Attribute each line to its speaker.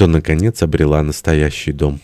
Speaker 1: то, наконец, обрела настоящий дом.